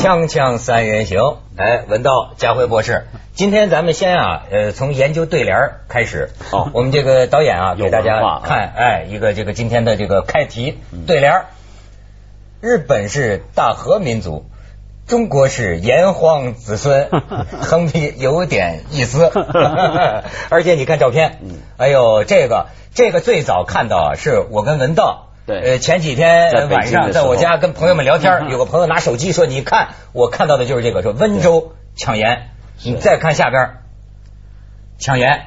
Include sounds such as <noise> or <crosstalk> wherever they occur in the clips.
锵锵三人行，哎，文道、家辉博士，今天咱们先啊，呃，从研究对联儿开始。哦我们这个导演啊，给大家看，哎，一个这个今天的这个开题对联儿。日本是大和民族，中国是炎黄子孙，<laughs> 横批有点意思。<laughs> 而且你看照片，嗯哎呦，这个这个最早看到啊，是我跟文道。对呃，前几天晚上在我家跟朋友们聊天，有个朋友拿手机说：“你看，我看到的就是这个，说温州抢盐。”你再看下边，抢盐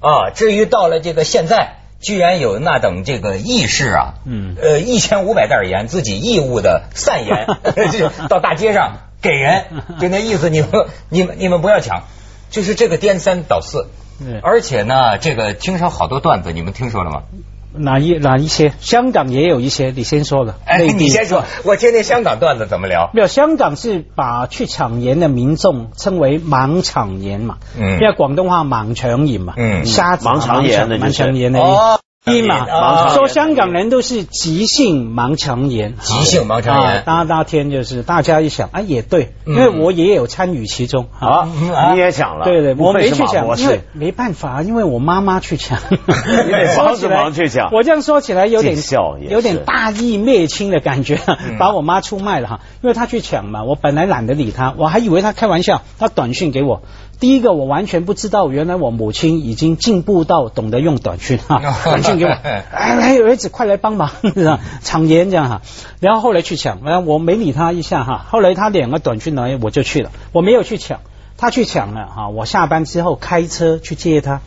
啊。至于到了这个现在，居然有那等这个义士啊，嗯呃，一千五百袋盐自己义务的散盐，<laughs> 就到大街上给人，<laughs> 就那意思，你们你们你们不要抢，就是这个颠三倒四。对而且呢，这个听说好多段子，你们听说了吗？哪一哪一些？香港也有一些，你先说了。哎，你先说，我听听香港段子怎么聊。没有，香港是把去抢盐的民众称为盲抢盐嘛，嗯因为广东话盲抢盐嘛，嗯瞎子盲抢盐的盲抢盐的哦音嘛说香港人都是急性盲肠炎，急性盲肠炎，大大那天就是大家一想，啊也对，嗯因为我也有参与其中啊，你也抢了？对对，我没去抢，因为，没办法，因为我妈妈去抢。<laughs> 你得帮着忙去抢我这样说起来有点有点大义灭亲的感觉嗯，把我妈出卖了哈。因为她去抢嘛，我本来懒得理她，我还以为她开玩笑，她短信给我。第一个我完全不知道，原来我母亲已经进步到懂得用短讯哈，<laughs> 短讯给我，<laughs> 哎来儿子快来帮忙，<laughs> 是吧抢盐这样哈。然后后来去抢，然后我没理他一下哈，后来他两个短讯来我就去了，我没有去抢。他去抢了哈，我下班之后开车去接他。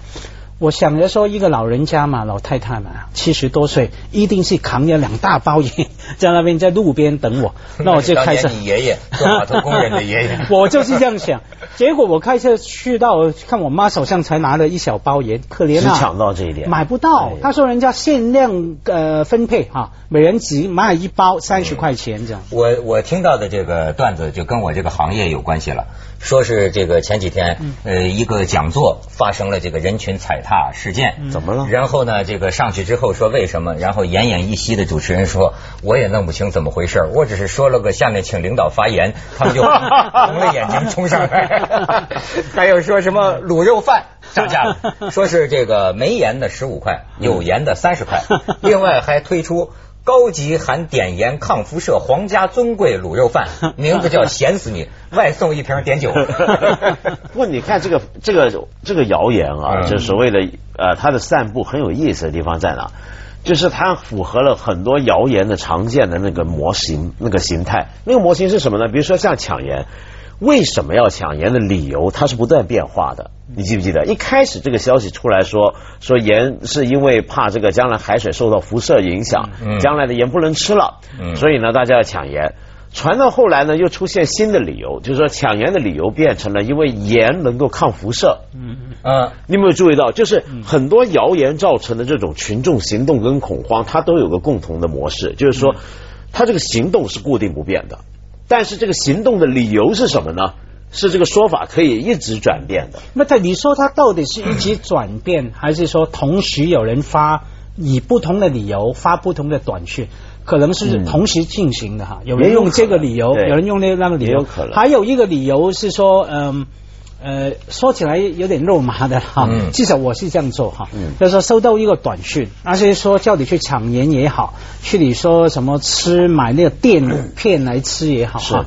我想着说，一个老人家嘛，老太太嘛，七十多岁，一定是扛着两大包烟 <laughs> 在那边在路边等我，<laughs> 那我就开车。你爷爷做码头工人的爷爷 <laughs> 我就是这样想。结果我开车去到，看我妈手上才拿了一小包盐，可怜啊，只抢到这一点，买不到哎。他说人家限量呃分配哈，每人只卖一包三十块钱这样。我我听到的这个段子就跟我这个行业有关系了，说是这个前几天呃一个讲座发生了这个人群踩踏事件，怎么了？然后呢，这个上去之后说为什么？然后奄奄一息的主持人说，我也弄不清怎么回事，我只是说了个下面请领导发言，他们就 <laughs> 红了眼睛冲上来。还有说什么卤肉饭涨价了，<laughs> 说是这个没盐的十五块，有盐的三十块，另外还推出。高级含碘盐抗辐射皇家尊贵卤肉饭，<laughs> 名字叫咸死你，<laughs> 外送一瓶碘酒。<laughs> 不过你看这个这个这个谣言啊，嗯就所谓的呃，它的散布很有意思的地方在哪？就是它符合了很多谣言的常见的那个模型、那个形态。那个模型是什么呢？比如说像抢盐，为什么要抢盐的理由，它是不断变化的。你记不记得一开始这个消息出来说说盐是因为怕这个将来海水受到辐射影响，嗯将来的盐不能吃了，嗯所以呢大家要抢盐。传到后来呢，又出现新的理由，就是说抢盐的理由变成了因为盐能够抗辐射。嗯嗯。嗯，你有没有注意到，就是很多谣言造成的这种群众行动跟恐慌，它都有个共同的模式，就是说，它这个行动是固定不变的，但是这个行动的理由是什么呢？是这个说法可以一直转变的。那他你说他到底是一直转变，还是说同时有人发以不同的理由发不同的短讯？可能是嗯同时进行的哈，有人用这个理由，对有人用那那个理由有可能，还有一个理由是说，嗯。呃，说起来有点肉麻的哈，嗯。至少我是这样做哈，嗯。就是说收到一个短讯，那些说叫你去抢盐也好，去你说什么吃买那个垫片来吃也好是。哈，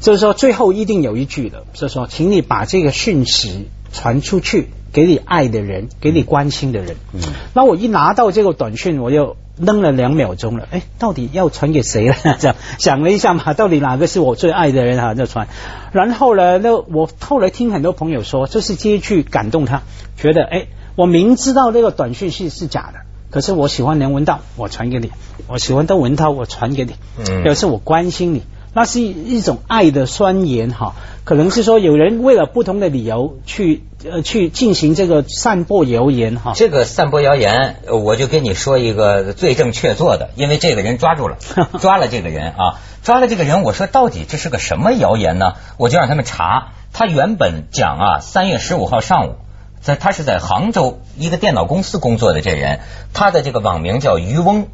就是说最后一定有一句的，就是说，请你把这个讯息传出去，给你爱的人，给你关心的人。嗯。那我一拿到这个短讯，我就愣了两秒钟了，哎，到底要传给谁了？<laughs> 这样想了一下嘛，到底哪个是我最爱的人啊？就传。然后呢，那我后来听很多朋友说，就是这一句感动他，觉得哎，我明知道那个短讯息是假的。可是我喜欢梁文道，我传给你；我喜欢窦文涛，我传给你。嗯表示我关心你，那是一种爱的宣言哈。可能是说有人为了不同的理由去呃去进行这个散播谣言哈。这个散播谣言，呃我就跟你说一个罪证确凿的，因为这个人抓住了，<laughs> 抓了这个人啊，抓了这个人，我说到底这是个什么谣言呢？我就让他们查，他原本讲啊，三月十五号上午。在他是在杭州一个电脑公司工作的这人，他的这个网名叫渔翁。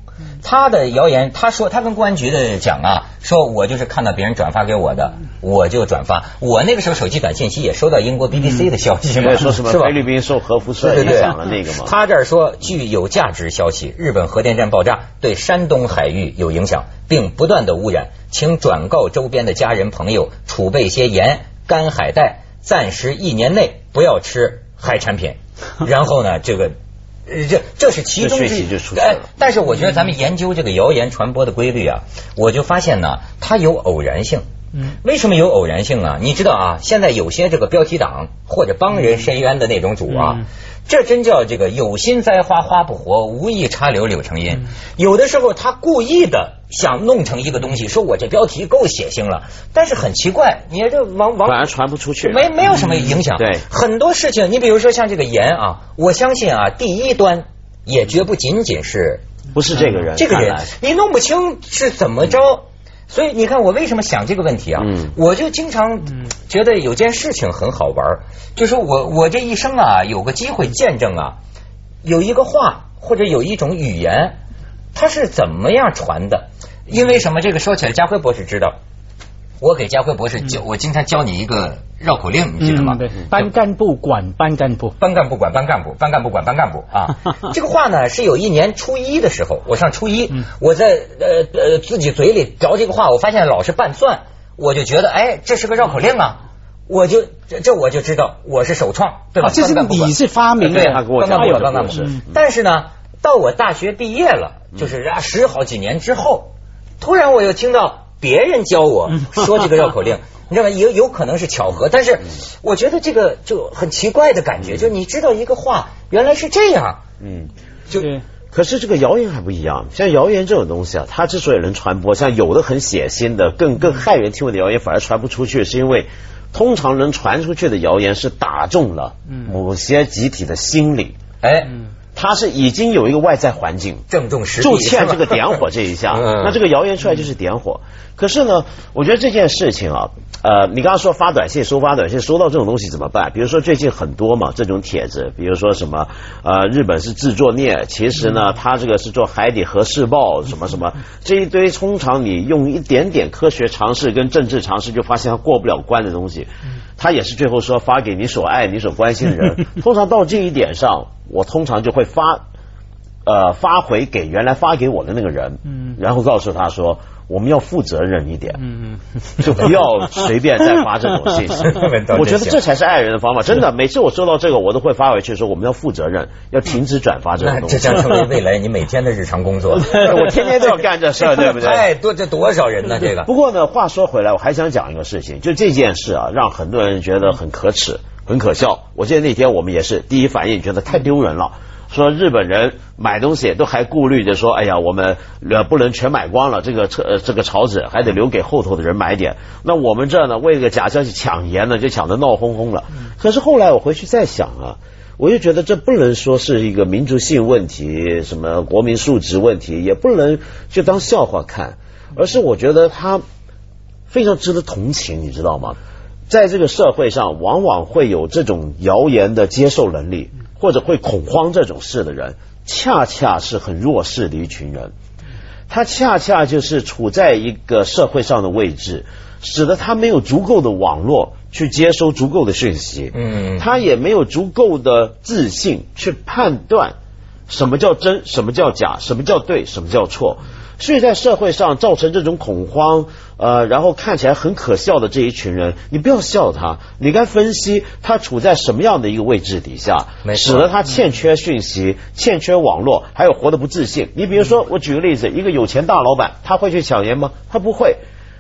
他的谣言，他说他跟公安局的讲啊，说我就是看到别人转发给我的，我就转发。我那个时候手机短信息也收到英国 BBC 的消息嘛，说什么菲律宾受核辐射影响了那个嘛。他这儿说，据有价值消息，日本核电站爆炸对山东海域有影响，并不断的污染，请转告周边的家人朋友，储备些盐、干海带，暂时一年内不要吃海产品。<laughs> 然后呢，这个。这这是其中之，哎，但是我觉得咱们研究这个谣言传播的规律啊，我就发现呢，它有偶然性。嗯，为什么有偶然性啊？你知道啊，现在有些这个标题党或者帮人伸冤的那种主啊。这真叫这个有心栽花花不活，无意插柳柳成荫。有的时候他故意的想弄成一个东西，说我这标题够血腥了，但是很奇怪，你这往往反而传不出去，没没有什么影响。对，很多事情，你比如说像这个盐啊，我相信啊，第一端也绝不仅仅是不是这个人，这个人你弄不清是怎么着。所以你看，我为什么想这个问题啊？我就经常觉得有件事情很好玩，就是我我这一生啊，有个机会见证啊，有一个话或者有一种语言，它是怎么样传的？因为什么？这个说起来，家辉博士知道。我给家辉博士教，我经常教你一个绕口令，你记得吗？班干部管班干部，班干部管班干部，班干部管班干部啊。<laughs> 这个话呢，是有一年初一的时候，我上初一，我在呃呃自己嘴里嚼这个话，我发现老是拌蒜，我就觉得哎，这是个绕口令啊，我就这这我就知道我是首创，对吧？这是你是发明的，班干部管班干部。但是呢，到我大学毕业了，就是啊十好几年之后，突然我又听到。别人教我说这个绕口令，<laughs> 你知道吗？有有可能是巧合，但是我觉得这个就很奇怪的感觉，就你知道一个话原来是这样，嗯，就可是这个谣言还不一样，像谣言这种东西啊，它之所以能传播，像有的很血腥的、更更骇人听闻的谣言反而传不出去，是因为通常能传出去的谣言是打中了某些集体的心理，哎。它是已经有一个外在环境正中实就欠这个点火这一下，<laughs> 那这个谣言出来就是点火。可是呢，我觉得这件事情啊，呃，你刚刚说发短信收发短信收到这种东西怎么办？比如说最近很多嘛这种帖子，比如说什么呃日本是自作孽，其实呢他这个是做海底核试爆什么什么这一堆，通常你用一点点科学常识跟政治常识就发现他过不了关的东西，他也是最后说发给你所爱你所关心的人，<laughs> 通常到这一点上。我通常就会发，呃，发回给原来发给我的那个人，嗯，然后告诉他说，我们要负责任一点，嗯嗯，<laughs> 就不要随便再发这种信息。<laughs> 我觉得这才是爱人的方法，<laughs> 真的。每次我收到这个，我都会发回去说，我们要负责任，要停止转发这种东西。这将成为未来你每天的日常工作。我天天都要干这事儿，对不对？哎，多这多少人呢？这个。不过呢，话说回来，我还想讲一个事情，就这件事啊，让很多人觉得很可耻。很可笑，我记得那天我们也是第一反应觉得太丢人了，说日本人买东西都还顾虑着说，哎呀，我们呃不能全买光了，这个车这个草纸还得留给后头的人买点。那我们这呢，为了个假消息抢盐呢，就抢得闹哄哄了。可是后来我回去再想啊，我就觉得这不能说是一个民族性问题，什么国民素质问题，也不能就当笑话看，而是我觉得他非常值得同情，你知道吗？在这个社会上，往往会有这种谣言的接受能力，或者会恐慌这种事的人，恰恰是很弱势的一群人。他恰恰就是处在一个社会上的位置，使得他没有足够的网络去接收足够的讯息。嗯，他也没有足够的自信去判断什么叫真，什么叫假，什么叫对，什么叫错。所以在社会上造成这种恐慌，呃，然后看起来很可笑的这一群人，你不要笑他，你该分析他处在什么样的一个位置底下，使得他欠缺讯息、欠缺网络，还有活得不自信。你比如说，我举个例子，一个有钱大老板，他会去抢盐吗？他不会。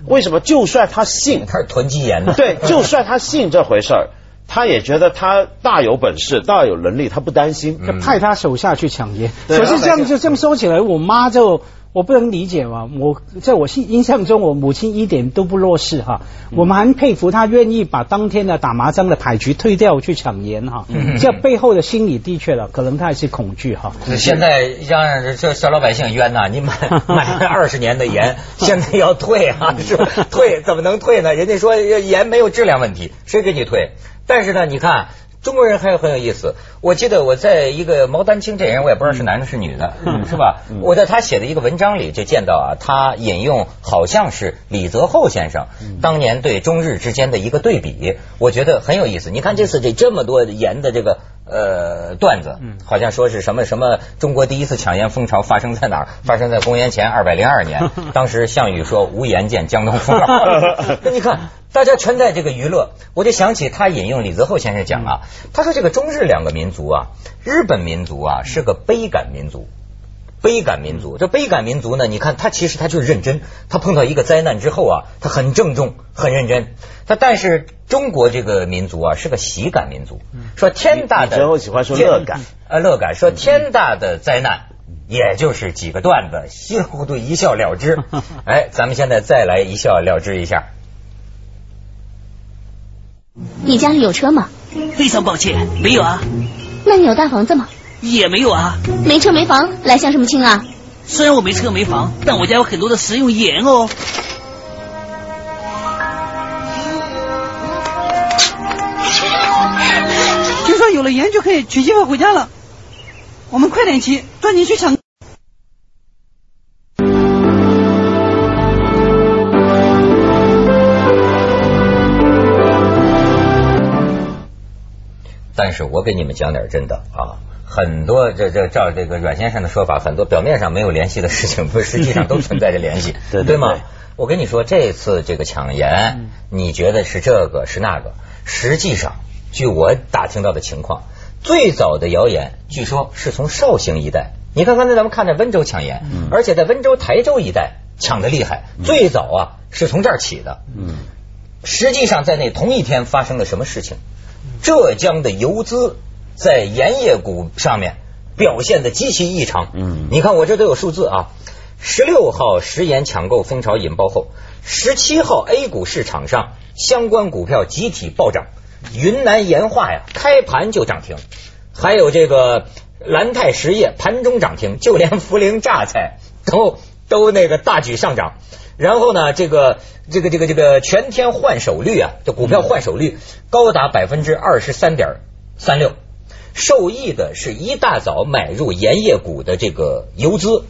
为什么？就算他信，他是囤积盐的。对，就算他信这回事儿，他也觉得他大有本事、大有能力，他不担心，派他手下去抢盐。可是这样就这么说起来，我妈就。我不能理解嘛，我在我印印象中，我母亲一点都不弱势哈。我们很佩服她愿意把当天的打麻将的牌局退掉去抢盐哈。这背后的心理的确了，可能她也是恐惧哈。<laughs> 现在让这小老百姓冤呐！你买买了二十年的盐，<laughs> 现在要退啊？是吧？退怎么能退呢？人家说盐没有质量问题，谁给你退？但是呢，你看。中国人还有很有意思。我记得我在一个毛丹青这人，我也不知道是男的是女的，是吧？我在他写的一个文章里就见到啊，他引用好像是李泽厚先生当年对中日之间的一个对比，我觉得很有意思。你看这次这这么多盐的这个。呃，段子，好像说是什么什么中国第一次抢盐风潮发生在哪儿？发生在公元前二百零二年。<laughs> 当时项羽说无盐见江东风。<laughs> 那你看，大家全在这个娱乐，我就想起他引用李泽厚先生讲啊，他说这个中日两个民族啊，日本民族啊是个悲感民族。悲感民族，这悲感民族呢？你看他其实他就是认真，他碰到一个灾难之后啊，他很郑重、很认真。他但是中国这个民族啊是个喜感民族，说天大的，最后喜欢说乐感呃乐感，说天大的灾难也就是几个段子，稀里糊涂一笑了之。<laughs> 哎，咱们现在再来一笑了之一下。你家里有车吗？非常抱歉，没有啊。那你有大房子吗？也没有啊，没车没房，来相什么亲啊？虽然我没车没房，但我家有很多的食用盐哦。听说有了盐就可以娶媳妇回家了，我们快点骑，抓紧去抢。但是我给你们讲点真的啊。很多这这照这个阮先生的说法，很多表面上没有联系的事情，<laughs> 不实际上都存在着联系，<laughs> 对对吗？我跟你说，这次这个抢盐，你觉得是这个是那个？实际上，据我打听到的情况，最早的谣言据说是从绍兴一带。你看刚才咱们看着温州抢盐，而且在温州、台州一带抢的厉害，最早啊是从这儿起的。嗯，实际上在那同一天发生了什么事情？浙江的游资。在盐业股上面表现的极其异常。嗯，你看我这都有数字啊。十六号食盐抢购风潮引爆后，十七号 A 股市场上相关股票集体暴涨。云南盐化呀，开盘就涨停。还有这个蓝泰实业盘中涨停，就连涪陵榨菜都都那个大举上涨。然后呢，这个这个这个这个全天换手率啊，这股票换手率高达百分之二十三点三六。受益的是一大早买入盐业股的这个游资，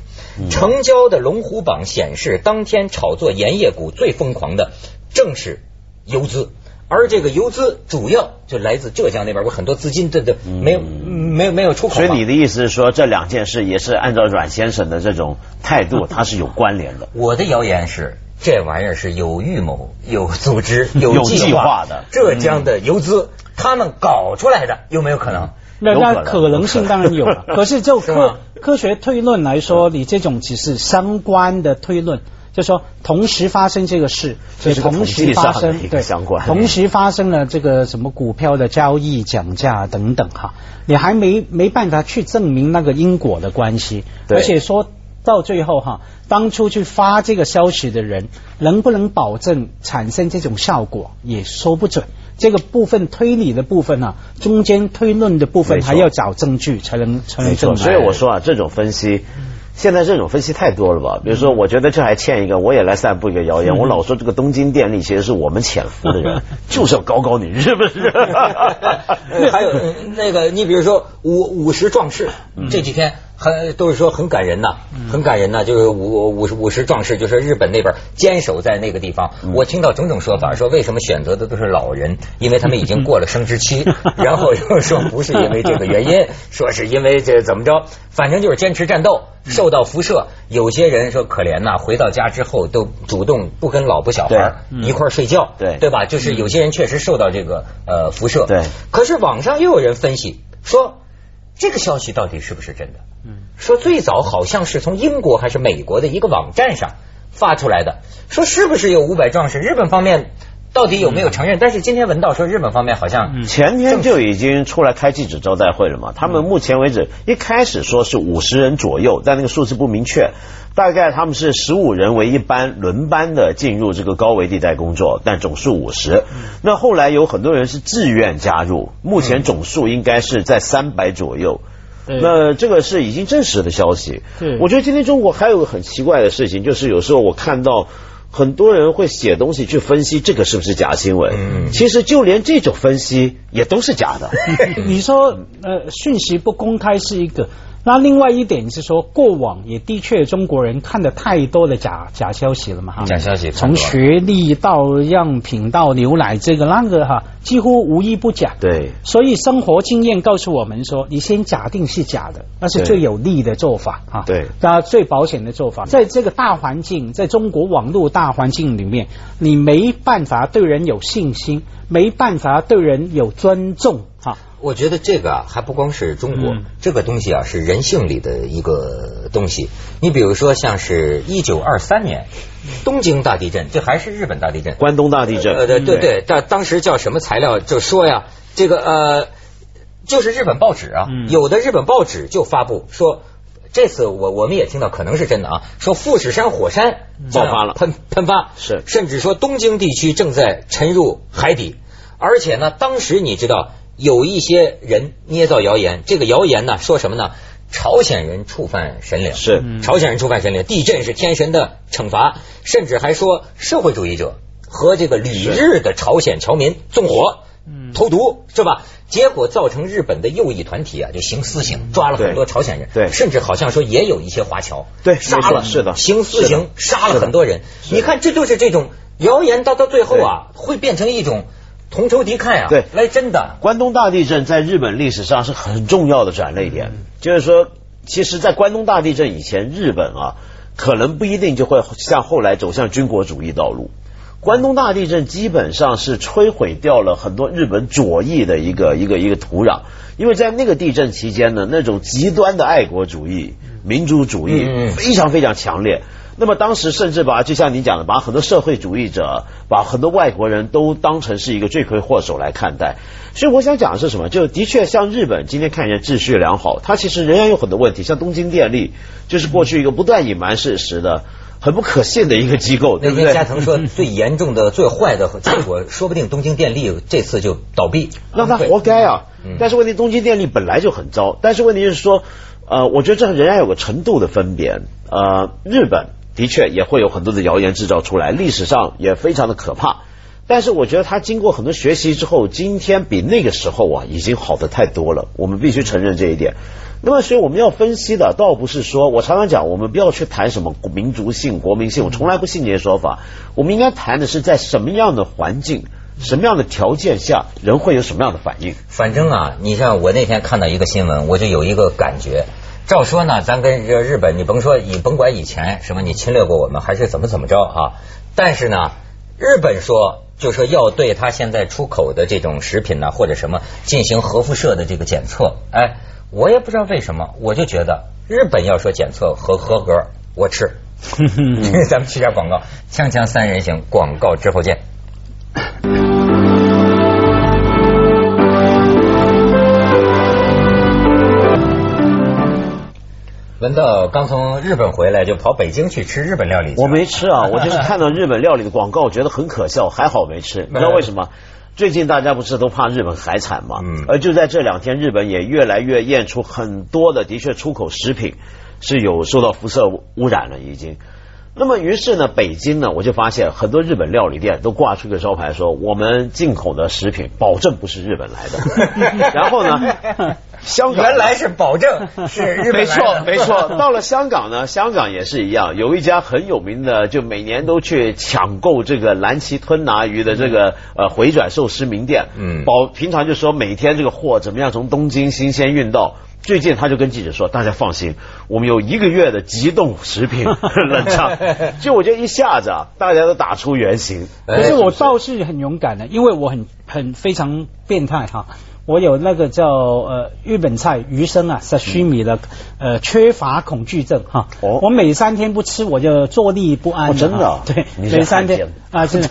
成交的龙虎榜显示，当天炒作盐业股最疯狂的正是游资，而这个游资主要就来自浙江那边，有很多资金这这没有没有没有出口。所以你的意思是说，这两件事也是按照阮先生的这种态度，<laughs> 它是有关联的。我的谣言是，这玩意儿是有预谋、有组织、有 <laughs> 计划的。浙江的游资他们搞出来的，有没有可能？那那可能性当然有了，可是就科科学推论来说，你这种只是相关的推论，就说同时发生这个事，也同时发生对相关，同时发生了这个什么股票的交易、讲价等等哈，你还没没办法去证明那个因果的关系，而且说到最后哈，当初去发这个消息的人能不能保证产生这种效果，也说不准。这个部分推理的部分呢，中间推论的部分还要找证据才能才能证明。所以我说啊，这种分析，现在这种分析太多了吧？比如说，我觉得这还欠一个，我也来散布一个谣言。我老说这个东京电力其实是我们潜伏的人，<laughs> 就是要搞搞你，是不是？<laughs> 还有那个，你比如说五五十壮士，这几天。很都是说很感人呐，很感人呐，就是五五十五十壮士，就是日本那边坚守在那个地方。我听到种种说法，说为什么选择的都是老人，因为他们已经过了生殖期，<laughs> 然后又说不是因为这个原因，<laughs> 说是因为这怎么着，反正就是坚持战斗，受到辐射。有些人说可怜呐，回到家之后都主动不跟老婆小孩一块睡觉，对对吧？就是有些人确实受到这个呃辐射。对，可是网上又有人分析说。这个消息到底是不是真的？嗯，说最早好像是从英国还是美国的一个网站上发出来的，说是不是有五百壮士？日本方面到底有没有承认？但是今天文道说日本方面好像前天就已经出来开记者招待会了嘛。他们目前为止一开始说是五十人左右，但那个数字不明确。大概他们是十五人为一班轮班的进入这个高危地带工作，但总数五十。那后来有很多人是自愿加入，目前总数应该是在三百左右。那这个是已经证实的消息。我觉得今天中国还有个很奇怪的事情，就是有时候我看到很多人会写东西去分析这个是不是假新闻。嗯其实就连这种分析也都是假的。<laughs> 你说呃，讯息不公开是一个，那另外一点是说，过往也的确中国人看的太多的假假消息了嘛哈，假消息看从学历到样品到牛奶这个那个哈，几乎无一不假。对，所以生活经验告诉我们说，你先假定是假的，那是最有利的做法哈。对那最保险的做法，在这个大环境，在中国网络大环境里面，你没办法对人有信心，没办法对人有尊重啊。我觉得这个啊，还不光是中国，嗯这个东西啊是人性里的一个东西。你比如说，像是一九二三年东京大地震，这还是日本大地震。关东大地震。呃，对对对，但当时叫什么材料就说呀，这个呃，就是日本报纸啊，嗯有的日本报纸就发布说。这次我我们也听到可能是真的啊，说富士山火山爆发了喷喷发是甚至说东京地区正在沉入海底，而且呢，当时你知道有一些人捏造谣言，这个谣言呢说什么呢？朝鲜人触犯神灵。是。嗯。朝鲜人触犯神灵，地震是天神的惩罚，甚至还说社会主义者和这个旅日的朝鲜侨民纵火嗯、投毒，是吧？结果造成日本的右翼团体啊，就行私刑，抓了很多朝鲜人，对甚至好像说也有一些华侨，对杀了，是的行私刑，杀了很多人。你看，这就是这种谣言到到最后啊，会变成一种同仇敌忾啊，对来真的。关东大地震在日本历史上是很重要的转捩点，就是说，其实，在关东大地震以前，日本啊，可能不一定就会像后来走向军国主义道路。关东大地震基本上是摧毁掉了很多日本左翼的一个一个一个土壤，因为在那个地震期间呢，那种极端的爱国主义、民族主义非常非常强烈。那么当时甚至把就像你讲的，把很多社会主义者、把很多外国人都当成是一个罪魁祸首来看待。所以我想讲的是什么？就的确像日本今天看起来秩序良好，它其实仍然有很多问题。像东京电力，就是过去一个不断隐瞒事实的、很不可信的一个机构，对那天不对？加藤说，<laughs> 最严重的、最坏的结果，说不定东京电力这次就倒闭，让他活该啊嗯！但是问题，东京电力本来就很糟，但是问题是说，呃，我觉得这仍然有个程度的分别。呃，日本的确也会有很多的谣言制造出来，历史上也非常的可怕。但是我觉得他经过很多学习之后，今天比那个时候啊已经好的太多了，我们必须承认这一点。那么，所以我们要分析的，倒不是说我常常讲，我们不要去谈什么民族性、国民性，我从来不信这些说法。我们应该谈的是在什么样的环境、什么样的条件下，人会有什么样的反应。反正啊，你像我那天看到一个新闻，我就有一个感觉。照说呢，咱跟这日本，你甭说，你甭管以前什么你侵略过我们，还是怎么怎么着啊，但是呢，日本说就说要对他现在出口的这种食品呢，或者什么进行核辐射的这个检测。哎，我也不知道为什么，我就觉得日本要说检测合合格，我吃。<laughs> 咱们去下广告，锵锵三人行，广告之后见。文道刚从日本回来，就跑北京去吃日本料理。我没吃啊，<laughs> 我就是看到日本料理的广告，我觉得很可笑，还好没吃。你知道为什么？最近大家不是都怕日本海产吗？嗯而就在这两天，日本也越来越验出很多的的确出口食品是有受到辐射污染了，已经。那么于是呢，北京呢，我就发现很多日本料理店都挂出一个招牌说，我们进口的食品保证不是日本来的。<laughs> 然后呢，香港原来是保证 <laughs> 是日本没来的错没错。到了香港呢，香港也是一样，有一家很有名的，就每年都去抢购这个蓝鳍吞拿鱼的这个呃回转寿司名店。嗯保平常就说每天这个货怎么样从东京新鲜运到。最近他就跟记者说：“大家放心，我们有一个月的急冻食品 <laughs> 冷藏。”就我觉得一下子啊，大家都打出原形。可是我倒是很勇敢的，因为我很很非常变态哈。我有那个叫呃日本菜鱼生啊 sashimi 的呃缺乏恐惧症哈。哦我每三天不吃我就坐立不安真的啊 <laughs> 对，每三天啊真的。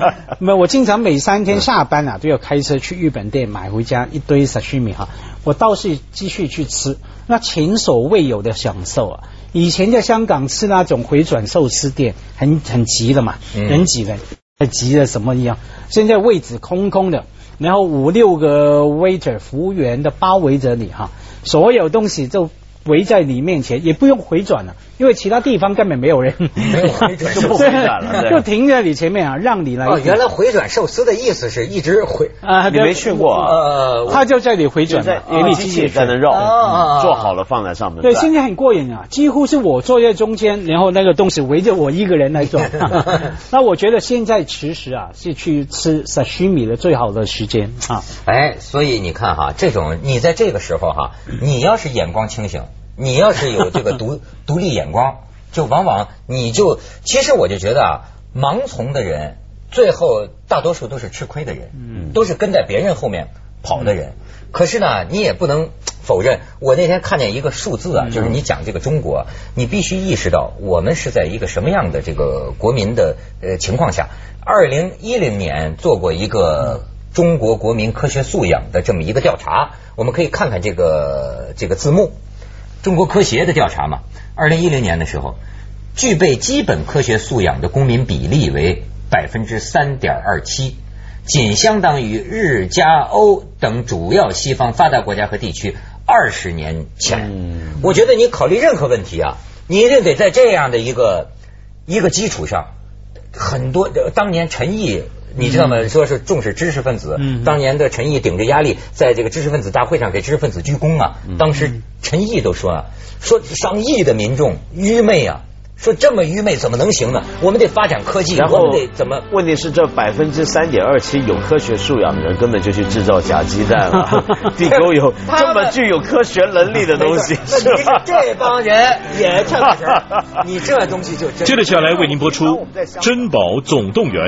<laughs> 没有，我经常每三天下班啊都要开车去日本店买回家一堆 sashimi 哈。我倒是继续去吃，那前所未有的享受啊！以前在香港吃那种回转寿司店，很很急的嘛，嗯人挤人，很急的什么一样。现在位置空空的，然后五六个 waiter 服务员的包围着你哈，所有东西就围在你面前，也不用回转了，因为其他地方根本没有人，没有回转 <laughs> 就不回转了就停在你前面啊，让你来。哦，原来回转寿司的意思是一直回。啊，你没去过啊？呃，他就在你回转嘛，给你机器在那绕，哦做好了放在上面。对，现在很过瘾啊，几乎是我坐在中间，然后那个东西围着我一个人来转。<laughs> 那我觉得现在其实啊，是去吃 sashimi 的最好的时间啊。哎，所以你看哈，这种你在这个时候哈，你要是眼光清醒，你要是有这个独 <laughs> 独立眼光，就往往你就其实我就觉得啊，盲从的人最后大多数都是吃亏的人，嗯。都是跟在别人后面跑的人。可是呢，你也不能否认，我那天看见一个数字啊，就是你讲这个中国，你必须意识到我们是在一个什么样的这个国民的呃情况下。二零一零年做过一个中国国民科学素养的这么一个调查，我们可以看看这个这个字幕，中国科协的调查嘛。二零一零年的时候，具备基本科学素养的公民比例为百分之三点二七。仅相当于日、加、欧等主要西方发达国家和地区二十年前。嗯我觉得你考虑任何问题啊，你一定得在这样的一个一个基础上，很多呃当年陈毅。你知道吗？说是重视知识分子，嗯当年的陈毅顶着压力，在这个知识分子大会上给知识分子鞠躬啊。当时陈毅都说啊，说上亿的民众愚昧啊，说这么愚昧怎么能行呢？我们得发展科技，然后我们得怎么？问题是这百分之三点二七有科学素养的人，根本就去制造假鸡蛋了。<laughs> 地沟油 <laughs> 这么具有科学能力的东西，那是？这帮人也这个事儿，你这东西就真接着下来为您播出《珍宝总动员》。